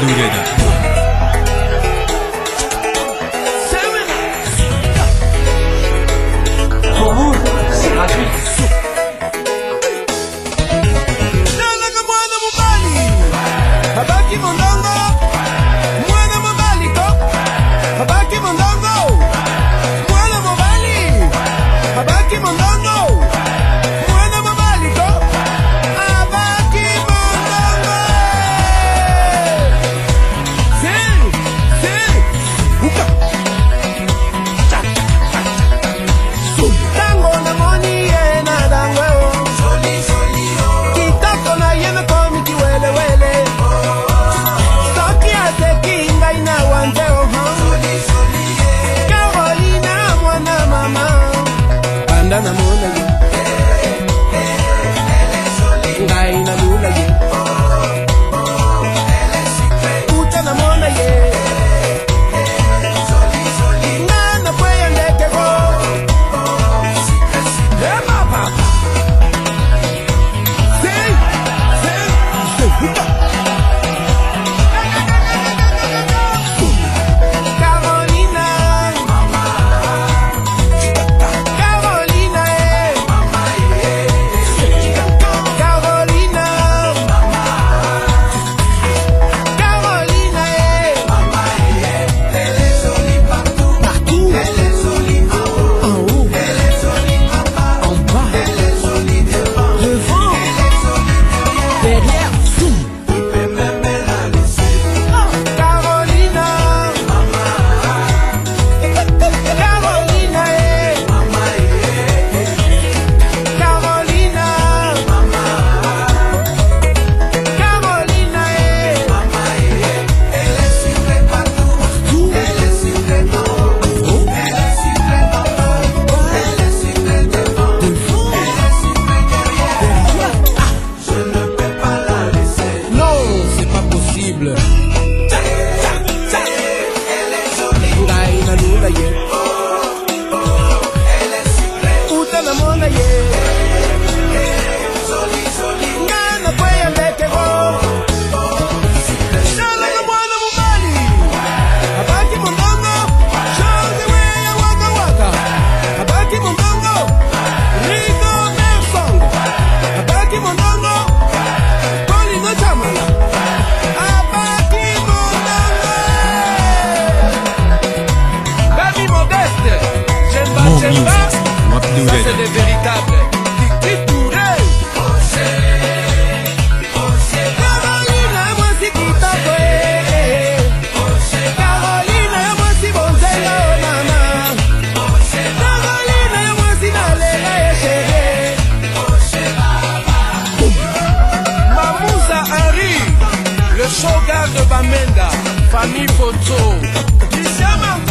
濡れだ啊。Yeah. ayer shogar de Bamenda, famille Poto, Kisiamante.